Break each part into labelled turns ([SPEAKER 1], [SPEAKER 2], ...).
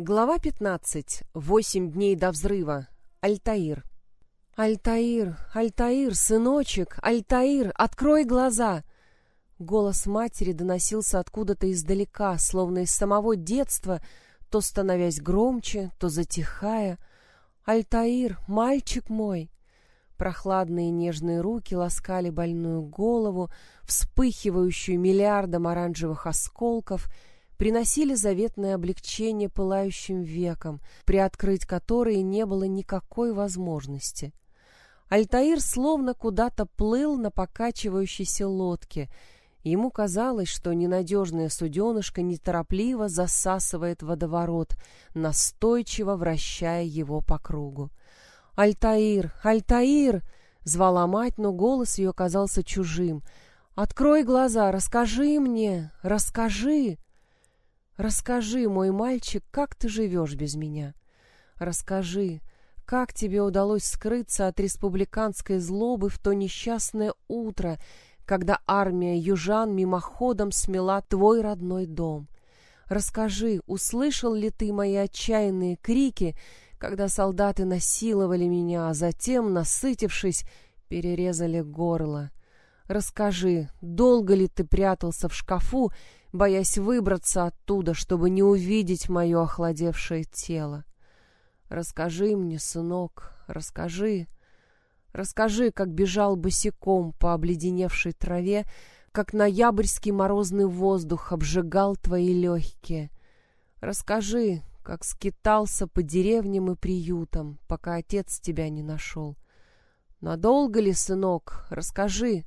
[SPEAKER 1] Глава 15. Восемь дней до взрыва. Альтаир. «Альтаир, Альтаир, сыночек, Альтаир, открой глаза!» Голос матери доносился откуда-то издалека, словно из самого детства, то становясь громче, то затихая. «Альтаир, мальчик мой!» Прохладные нежные руки ласкали больную голову, вспыхивающую миллиардом оранжевых осколков — приносили заветное облегчение пылающим векам, приоткрыть которые не было никакой возможности. Альтаир словно куда-то плыл на покачивающейся лодке. Ему казалось, что ненадежное суденышко неторопливо засасывает водоворот, настойчиво вращая его по кругу. «Альтаир! Альтаир!» — звала мать, но голос ее казался чужим. «Открой глаза, расскажи мне, расскажи!» Расскажи, мой мальчик, как ты живешь без меня? Расскажи, как тебе удалось скрыться от республиканской злобы в то несчастное утро, когда армия южан мимоходом смела твой родной дом? Расскажи, услышал ли ты мои отчаянные крики, когда солдаты насиловали меня, а затем, насытившись, перерезали горло? Расскажи, долго ли ты прятался в шкафу, боясь выбраться оттуда, чтобы не увидеть мое охладевшее тело. Расскажи мне, сынок, расскажи. Расскажи, как бежал босиком по обледеневшей траве, как ноябрьский морозный воздух обжигал твои легкие. Расскажи, как скитался по деревням и приютам, пока отец тебя не нашел. Надолго ли, сынок, расскажи.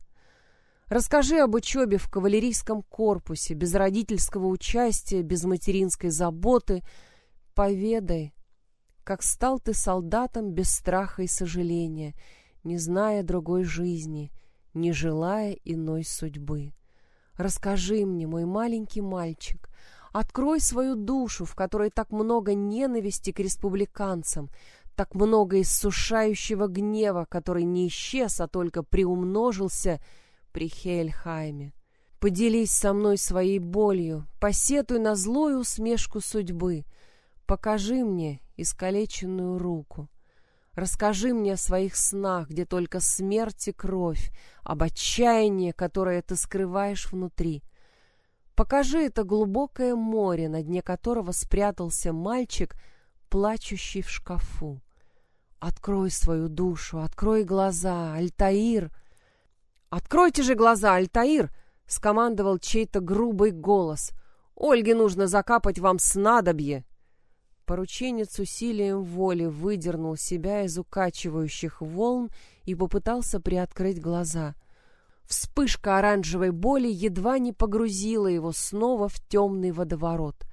[SPEAKER 1] Расскажи об учебе в кавалерийском корпусе, без родительского участия, без материнской заботы. Поведай, как стал ты солдатом без страха и сожаления, не зная другой жизни, не желая иной судьбы. Расскажи мне, мой маленький мальчик, открой свою душу, в которой так много ненависти к республиканцам, так много иссушающего гнева, который не исчез, а только приумножился — при Хельхайме. Поделись со мной своей болью, посетуй на злую усмешку судьбы. Покажи мне искалеченную руку. Расскажи мне о своих снах, где только смерть и кровь, об отчаянии, которое ты скрываешь внутри. Покажи это глубокое море, на дне которого спрятался мальчик, плачущий в шкафу. Открой свою душу, открой глаза, Альтаир, «Откройте же глаза, Альтаир!» — скомандовал чей-то грубый голос. «Ольге нужно закапать вам снадобье!» Порученец усилием воли выдернул себя из укачивающих волн и попытался приоткрыть глаза. Вспышка оранжевой боли едва не погрузила его снова в темный водоворот.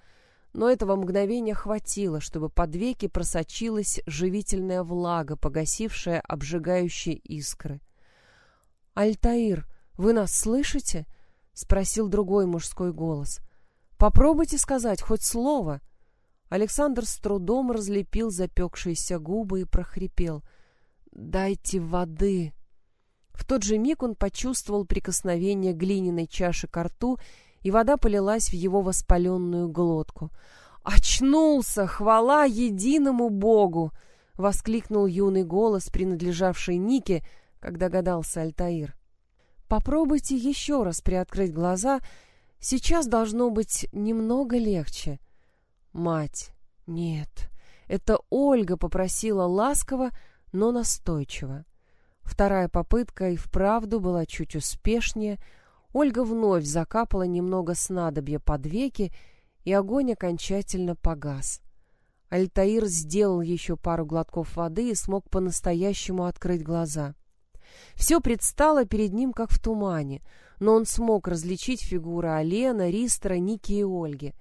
[SPEAKER 1] Но этого мгновения хватило, чтобы под веки просочилась живительная влага, погасившая обжигающие искры. «Альтаир, вы нас слышите?» — спросил другой мужской голос. «Попробуйте сказать хоть слово». Александр с трудом разлепил запекшиеся губы и прохрипел. «Дайте воды!» В тот же миг он почувствовал прикосновение глиняной чаши к рту, и вода полилась в его воспаленную глотку. «Очнулся! Хвала единому Богу!» — воскликнул юный голос, принадлежавший Нике, как догадался Альтаир. Попробуйте еще раз приоткрыть глаза, сейчас должно быть немного легче. Мать, нет, это Ольга попросила ласково, но настойчиво. Вторая попытка и вправду была чуть успешнее. Ольга вновь закапала немного снадобья под веки, и огонь окончательно погас. Альтаир сделал еще пару глотков воды и смог по-настоящему открыть глаза. Все предстало перед ним как в тумане, но он смог различить фигуры Алена, Ристера, Ники и Ольги.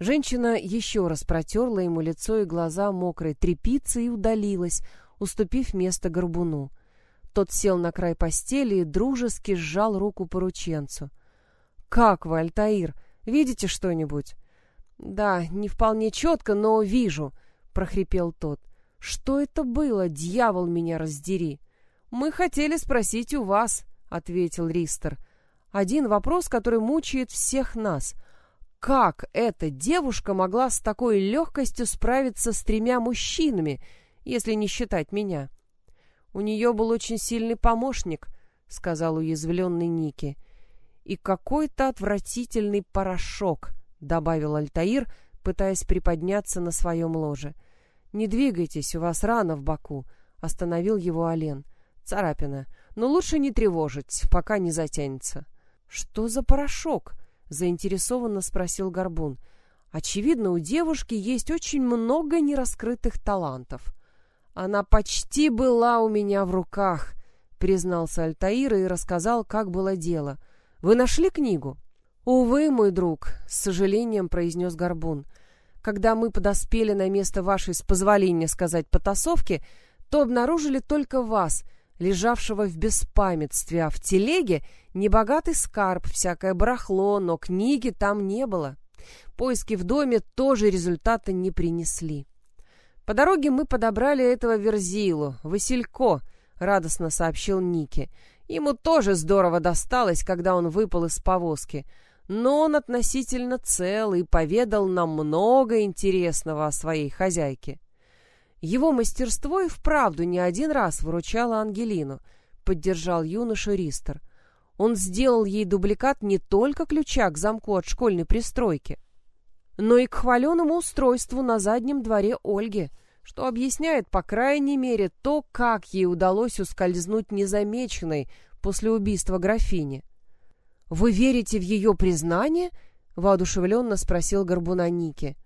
[SPEAKER 1] Женщина еще раз протерла ему лицо и глаза мокрой тряпицей и удалилась, уступив место горбуну. Тот сел на край постели и дружески сжал руку порученцу. «Как вы, Альтаир, видите что-нибудь?» «Да, не вполне четко, но вижу», — прохрипел тот. «Что это было, дьявол меня раздери?» «Мы хотели спросить у вас», — ответил Ристер. «Один вопрос, который мучает всех нас. как эта девушка могла с такой легкостью справиться с тремя мужчинами, если не считать меня? У нее был очень сильный помощник, сказал уязвленный Ники. И какой-то отвратительный порошок, добавил Альтаир, пытаясь приподняться на своем ложе. Не двигайтесь, у вас рана в боку, остановил его Ален. Царапина, но лучше не тревожить, пока не затянется. Что за порошок? заинтересованно спросил Горбун. Очевидно, у девушки есть очень много нераскрытых талантов. Она почти была у меня в руках, признался Альтаир и рассказал, как было дело. Вы нашли книгу? Увы, мой друг, с сожалением произнес Горбун. Когда мы подоспели на место вашей, с позволения сказать, потасовки, то обнаружили только вас, лежавшего в беспамятстве, а в телеге небогатый скарб, всякое барахло, но книги там не было. Поиски в доме тоже результата не принесли. По дороге мы подобрали этого Верзилу, Василько, радостно сообщил Ники. Ему тоже здорово досталось, когда он выпал из повозки, но он относительно цел и поведал нам много интересного о своей хозяйке. Его мастерство и вправду не один раз выручало Ангелину, поддержал юношу Ристер. Он сделал ей дубликат не только ключа к замку от школьной пристройки, но и к хваленому устройству на заднем дворе Ольги, что объясняет, по крайней мере, то, как ей удалось ускользнуть незамеченной после убийства графини. «Вы верите в ее признание?» — воодушевленно спросил Горбуна Ники.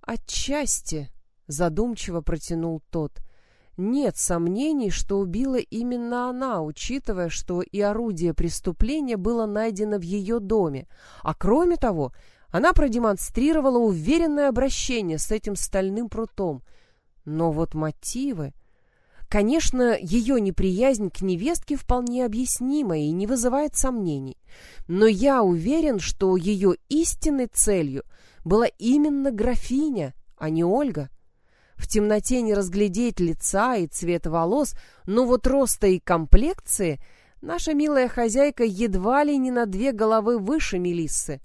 [SPEAKER 1] «Отчасти», задумчиво протянул тот. Нет сомнений, что убила именно она, учитывая, что и орудие преступления было найдено в ее доме. А кроме того, она продемонстрировала уверенное обращение с этим стальным прутом. Но вот мотивы... Конечно, ее неприязнь к невестке вполне объяснима и не вызывает сомнений. Но я уверен, что ее истинной целью была именно графиня, а не Ольга. В темноте не разглядеть лица и цвет волос, но вот роста и комплекции наша милая хозяйка едва ли не на две головы выше Мелиссы.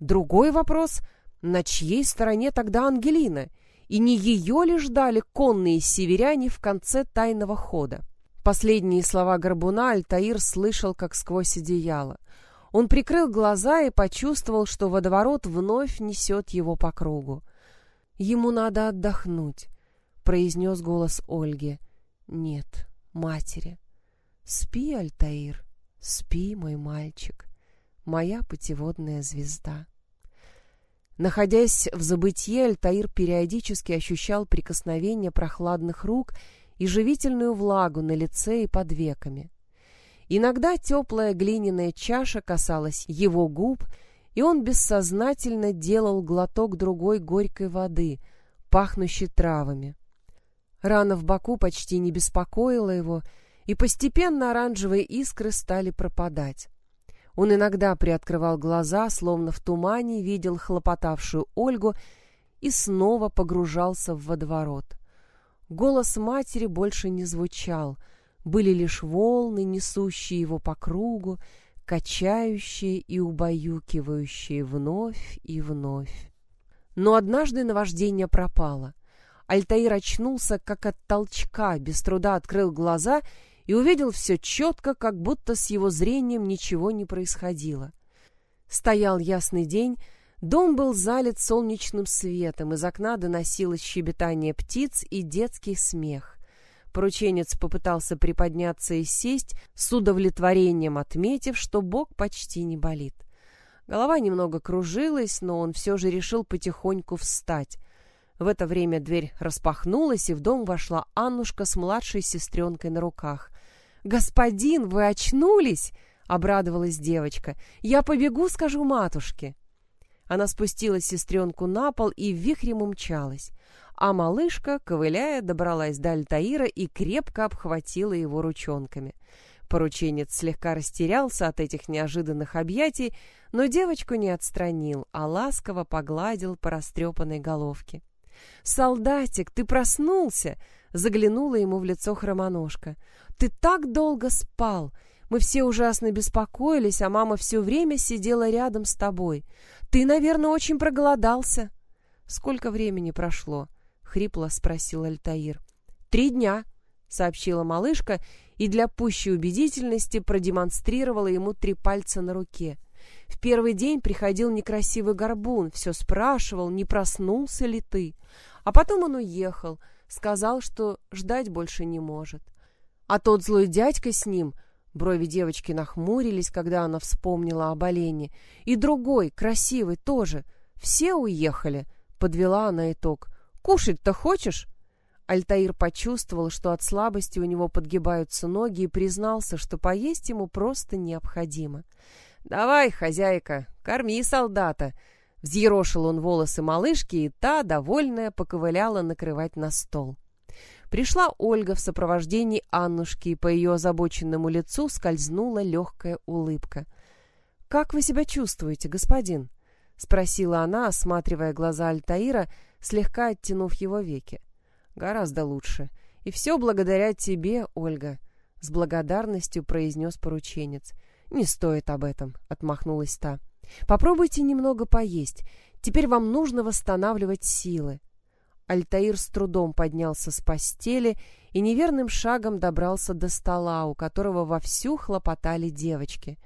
[SPEAKER 1] Другой вопрос, на чьей стороне тогда Ангелина? И не ее ли ждали конные северяне в конце тайного хода? Последние слова Горбуна Альтаир слышал, как сквозь одеяло. Он прикрыл глаза и почувствовал, что водоворот вновь несет его по кругу. Ему надо отдохнуть, произнес голос Ольги. Нет, матери. Спи, Альтаир, спи, мой мальчик, моя путеводная звезда. Находясь в забытье, Альтаир периодически ощущал прикосновение прохладных рук и живительную влагу на лице и под веками. Иногда теплая глиняная чаша касалась его губ, и он бессознательно делал глоток другой горькой воды, пахнущей травами. Рана в боку почти не беспокоила его, и постепенно оранжевые искры стали пропадать. Он иногда приоткрывал глаза, словно в тумане видел хлопотавшую Ольгу, и снова погружался в водоворот. Голос матери больше не звучал, были лишь волны, несущие его по кругу, качающие и убаюкивающие вновь и вновь. Но однажды наваждение пропало. Альтаир очнулся, как от толчка, без труда открыл глаза и увидел все четко, как будто с его зрением ничего не происходило. Стоял ясный день, дом был залит солнечным светом, из окна доносилось щебетание птиц и детский смех. Порученец попытался приподняться и сесть, с удовлетворением отметив, что бок почти не болит. Голова немного кружилась, но он все же решил потихоньку встать. В это время дверь распахнулась, и в дом вошла Аннушка с младшей сестренкой на руках. «Господин, вы очнулись?» — обрадовалась девочка. «Я побегу, скажу матушке». Она спустила сестренку на пол и вихрем умчалась а малышка, ковыляя, добралась до Альтаира и крепко обхватила его ручонками. Порученец слегка растерялся от этих неожиданных объятий, но девочку не отстранил, а ласково погладил по растрепанной головке. «Солдатик, ты проснулся!» — заглянула ему в лицо хромоножка. «Ты так долго спал! Мы все ужасно беспокоились, а мама все время сидела рядом с тобой. Ты, наверное, очень проголодался. Сколько времени прошло? хрипло спросил Альтаир. Три дня, сообщила малышка и для пущей убедительности продемонстрировала ему три пальца на руке. В первый день приходил некрасивый горбун, все спрашивал, не проснулся ли ты. А потом он уехал, сказал, что ждать больше не может. А тот злой дядька с ним, брови девочки нахмурились, когда она вспомнила об олене, и другой, красивый, тоже. Все уехали, подвела она итог. Кушать-то хочешь? Альтаир почувствовал, что от слабости у него подгибаются ноги и признался, что поесть ему просто необходимо. «Давай, хозяйка, корми солдата!» Взъерошил он волосы малышки, и та, довольная, поковыляла накрывать на стол. Пришла Ольга в сопровождении Аннушки, и по ее озабоченному лицу скользнула легкая улыбка. «Как вы себя чувствуете, господин?» — спросила она, осматривая глаза Альтаира, слегка оттянув его веки. «Гораздо лучше. И все благодаря тебе, Ольга», — с благодарностью произнес порученец. «Не стоит об этом», — отмахнулась та. Попробуйте немного поесть. Теперь вам нужно восстанавливать силы. Альтаир с трудом поднялся с постели и неверным шагом добрался до стола, у которого вовсю хлопотали девочки.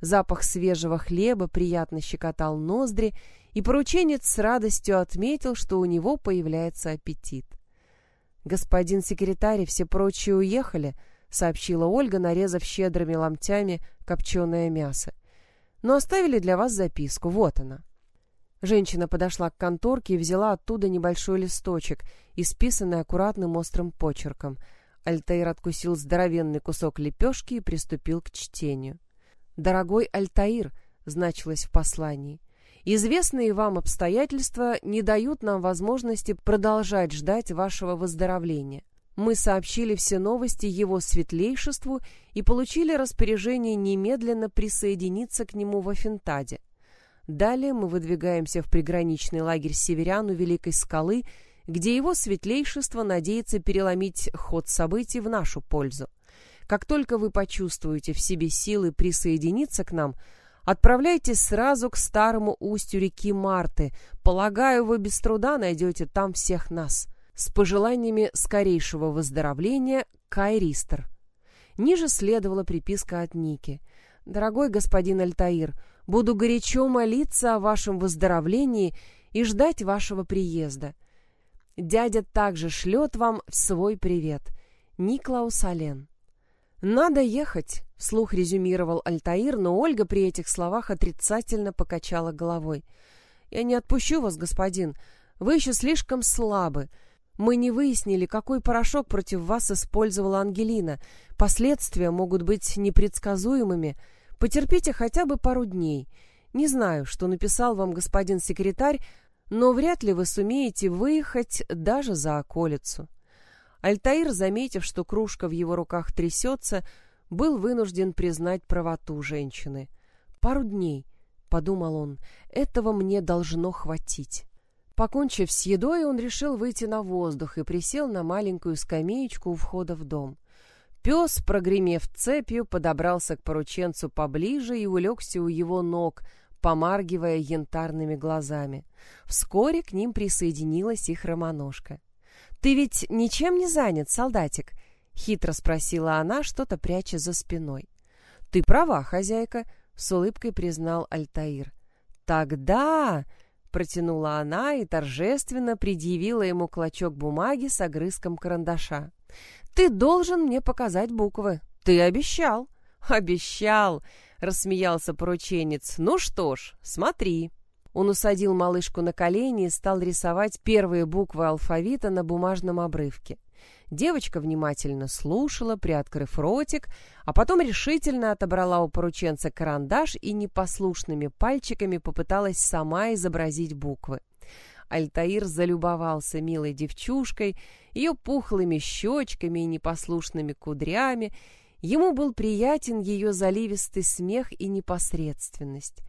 [SPEAKER 1] Запах свежего хлеба приятно щекотал ноздри, и порученец с радостью отметил, что у него появляется аппетит. «Господин секретарь и все прочие уехали», — сообщила Ольга, нарезав щедрыми ломтями копченое мясо но оставили для вас записку. Вот она. Женщина подошла к конторке и взяла оттуда небольшой листочек, исписанный аккуратным острым почерком. Альтаир откусил здоровенный кусок лепешки и приступил к чтению. «Дорогой Альтаир», — значилось в послании, — «известные вам обстоятельства не дают нам возможности продолжать ждать вашего выздоровления. Мы сообщили все новости его светлейшеству и получили распоряжение немедленно присоединиться к нему в Афентаде. Далее мы выдвигаемся в приграничный лагерь северян у Великой скалы, где его светлейшество надеется переломить ход событий в нашу пользу. Как только вы почувствуете в себе силы присоединиться к нам, отправляйтесь сразу к старому устью реки Марты. Полагаю, вы без труда найдете там всех нас с пожеланиями скорейшего выздоровления Кайристер. Ниже следовала приписка от Ники. «Дорогой господин Альтаир, буду горячо молиться о вашем выздоровлении и ждать вашего приезда. Дядя также шлет вам свой привет. Никлаус Ален». «Надо ехать», — вслух резюмировал Альтаир, но Ольга при этих словах отрицательно покачала головой. «Я не отпущу вас, господин. Вы еще слишком слабы. Мы не выяснили, какой порошок против вас использовала Ангелина. Последствия могут быть непредсказуемыми. Потерпите хотя бы пару дней. Не знаю, что написал вам господин секретарь, но вряд ли вы сумеете выехать даже за околицу. Альтаир, заметив, что кружка в его руках трясется, был вынужден признать правоту женщины. «Пару дней», — подумал он, — «этого мне должно хватить». Покончив с едой, он решил выйти на воздух и присел на маленькую скамеечку у входа в дом. Пес, прогремев цепью, подобрался к порученцу поближе и улегся у его ног, помаргивая янтарными глазами. Вскоре к ним присоединилась их романожка. «Ты ведь ничем не занят, солдатик?» — хитро спросила она, что-то пряча за спиной. «Ты права, хозяйка», — с улыбкой признал Альтаир. «Тогда...» Протянула она и торжественно предъявила ему клочок бумаги с огрызком карандаша. «Ты должен мне показать буквы. Ты обещал». «Обещал!» — рассмеялся порученец. «Ну что ж, смотри». Он усадил малышку на колени и стал рисовать первые буквы алфавита на бумажном обрывке. Девочка внимательно слушала, приоткрыв ротик, а потом решительно отобрала у порученца карандаш и непослушными пальчиками попыталась сама изобразить буквы. Альтаир залюбовался милой девчушкой, ее пухлыми щечками и непослушными кудрями. Ему был приятен ее заливистый смех и непосредственность.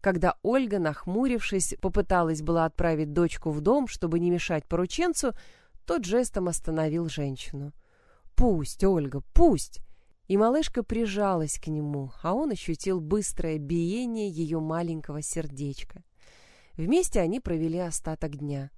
[SPEAKER 1] Когда Ольга, нахмурившись, попыталась была отправить дочку в дом, чтобы не мешать порученцу, тот жестом остановил женщину. «Пусть, Ольга, пусть!» И малышка прижалась к нему, а он ощутил быстрое биение ее маленького сердечка. Вместе они провели остаток дня.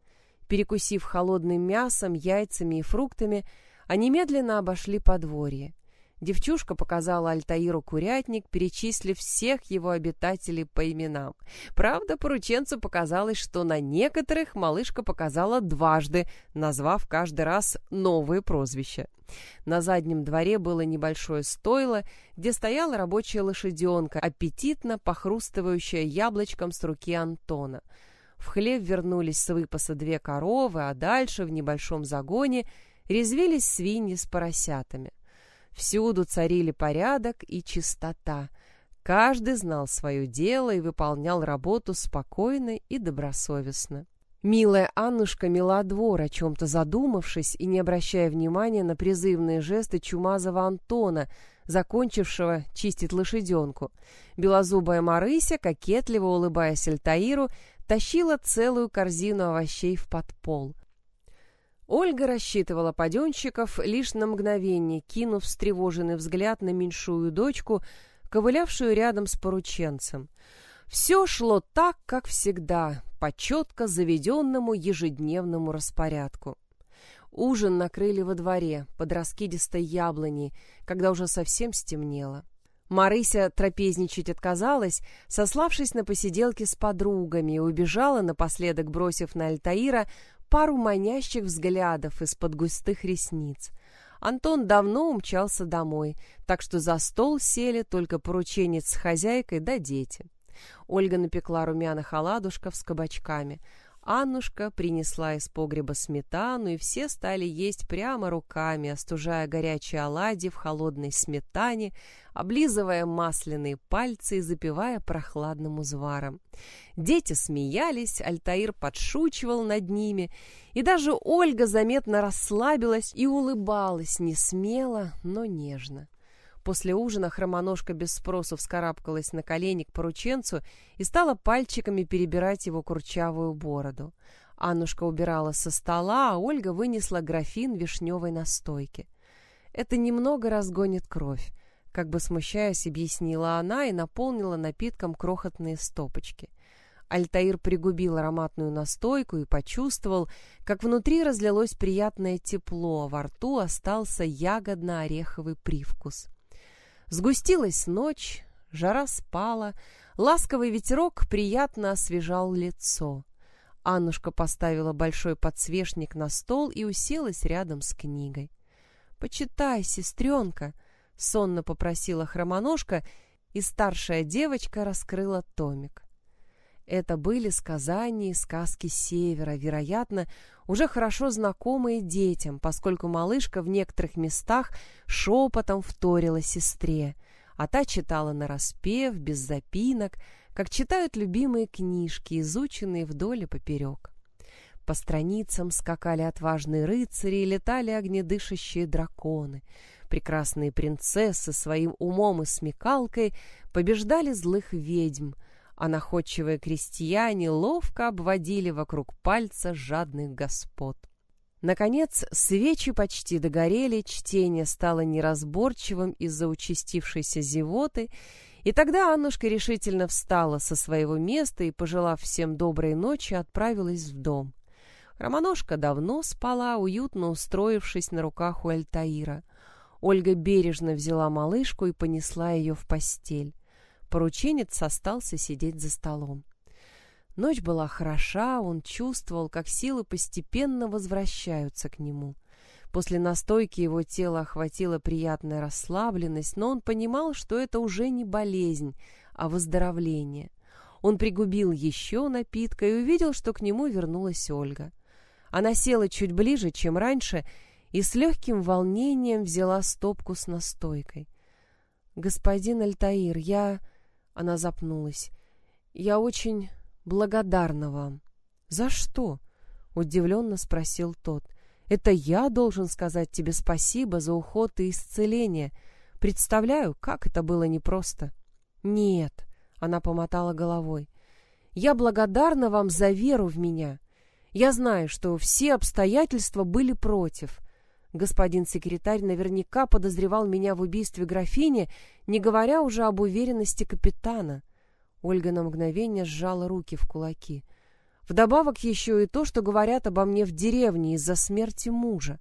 [SPEAKER 1] Перекусив холодным мясом, яйцами и фруктами, они медленно обошли подворье. Девчушка показала Альтаиру курятник, перечислив всех его обитателей по именам. Правда, порученцу показалось, что на некоторых малышка показала дважды, назвав каждый раз новые прозвища. На заднем дворе было небольшое стойло, где стояла рабочая лошаденка, аппетитно похрустывающая яблочком с руки Антона. В хлев вернулись с выпаса две коровы, а дальше, в небольшом загоне, резвились свиньи с поросятами. Всюду царили порядок и чистота. Каждый знал свое дело и выполнял работу спокойно и добросовестно. Милая Аннушка мела двор, о чем-то задумавшись и не обращая внимания на призывные жесты чумазого Антона, закончившего чистить лошаденку. Белозубая Марыся, кокетливо улыбаясь Альтаиру, тащила целую корзину овощей в подпол. Ольга рассчитывала паденщиков лишь на мгновение, кинув встревоженный взгляд на меньшую дочку, ковылявшую рядом с порученцем. Все шло так, как всегда, по четко заведенному ежедневному распорядку. Ужин накрыли во дворе, под раскидистой яблоней, когда уже совсем стемнело. Марыся трапезничать отказалась, сославшись на посиделки с подругами, и убежала, напоследок бросив на Альтаира пару манящих взглядов из-под густых ресниц. Антон давно умчался домой, так что за стол сели только порученец с хозяйкой да дети. Ольга напекла румяных оладушков с кабачками — Аннушка принесла из погреба сметану, и все стали есть прямо руками, остужая горячие оладьи в холодной сметане, облизывая масляные пальцы и запивая прохладным узваром. Дети смеялись, Альтаир подшучивал над ними, и даже Ольга заметно расслабилась и улыбалась не смело, но нежно. После ужина хромоножка без спросу вскарабкалась на колени к порученцу и стала пальчиками перебирать его курчавую бороду. Аннушка убирала со стола, а Ольга вынесла графин вишневой настойки. «Это немного разгонит кровь», — как бы смущаясь, объяснила она и наполнила напитком крохотные стопочки. Альтаир пригубил ароматную настойку и почувствовал, как внутри разлилось приятное тепло, а во рту остался ягодно-ореховый привкус. Сгустилась ночь, жара спала, ласковый ветерок приятно освежал лицо. Аннушка поставила большой подсвечник на стол и уселась рядом с книгой. «Почитай, сестренка!» — сонно попросила хромоножка, и старшая девочка раскрыла томик. Это были сказания и сказки Севера, вероятно, уже хорошо знакомые детям, поскольку малышка в некоторых местах шепотом вторила сестре, а та читала нараспев, без запинок, как читают любимые книжки, изученные вдоль и поперек. По страницам скакали отважные рыцари и летали огнедышащие драконы. Прекрасные принцессы своим умом и смекалкой побеждали злых ведьм — а находчивые крестьяне ловко обводили вокруг пальца жадных господ. Наконец, свечи почти догорели, чтение стало неразборчивым из-за участившейся зевоты, и тогда Аннушка решительно встала со своего места и, пожелав всем доброй ночи, отправилась в дом. Романошка давно спала, уютно устроившись на руках у Альтаира. Ольга бережно взяла малышку и понесла ее в постель. Порученец остался сидеть за столом. Ночь была хороша, он чувствовал, как силы постепенно возвращаются к нему. После настойки его тело охватила приятная расслабленность, но он понимал, что это уже не болезнь, а выздоровление. Он пригубил еще напитка и увидел, что к нему вернулась Ольга. Она села чуть ближе, чем раньше, и с легким волнением взяла стопку с настойкой. «Господин Альтаир, я...» Она запнулась. «Я очень благодарна вам». «За что?» — удивленно спросил тот. «Это я должен сказать тебе спасибо за уход и исцеление. Представляю, как это было непросто». «Нет», — она помотала головой. «Я благодарна вам за веру в меня. Я знаю, что все обстоятельства были против. Господин секретарь наверняка подозревал меня в убийстве графини, не говоря уже об уверенности капитана. Ольга на мгновение сжала руки в кулаки. Вдобавок еще и то, что говорят обо мне в деревне из-за смерти мужа.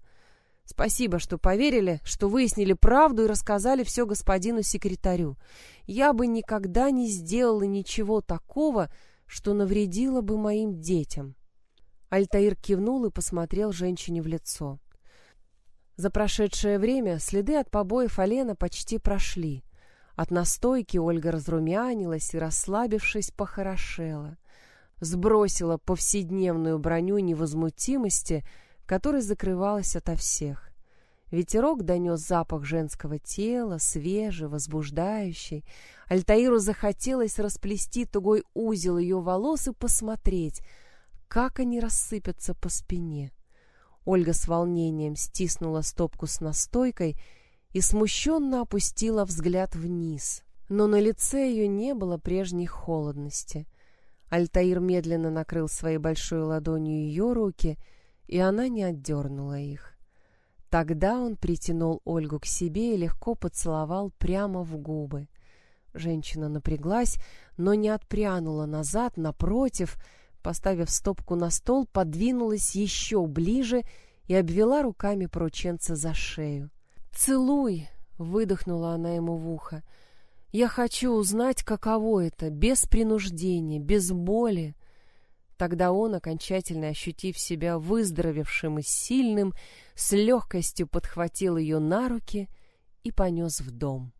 [SPEAKER 1] Спасибо, что поверили, что выяснили правду и рассказали все господину секретарю. Я бы никогда не сделала ничего такого, что навредило бы моим детям. Альтаир кивнул и посмотрел женщине в лицо. За прошедшее время следы от побоев Алена почти прошли. От настойки Ольга разрумянилась и, расслабившись, похорошела. Сбросила повседневную броню невозмутимости — которой закрывалась ото всех. Ветерок донес запах женского тела, свежий, возбуждающий. Альтаиру захотелось расплести тугой узел ее волос и посмотреть, как они рассыпятся по спине. Ольга с волнением стиснула стопку с настойкой и смущенно опустила взгляд вниз. Но на лице ее не было прежней холодности. Альтаир медленно накрыл своей большой ладонью ее руки — и она не отдернула их. Тогда он притянул Ольгу к себе и легко поцеловал прямо в губы. Женщина напряглась, но не отпрянула назад, напротив, поставив стопку на стол, подвинулась еще ближе и обвела руками порученца за шею. «Целуй!» — выдохнула она ему в ухо. «Я хочу узнать, каково это, без принуждения, без боли». Тогда он, окончательно ощутив себя выздоровевшим и сильным, с легкостью подхватил ее на руки и понес в дом.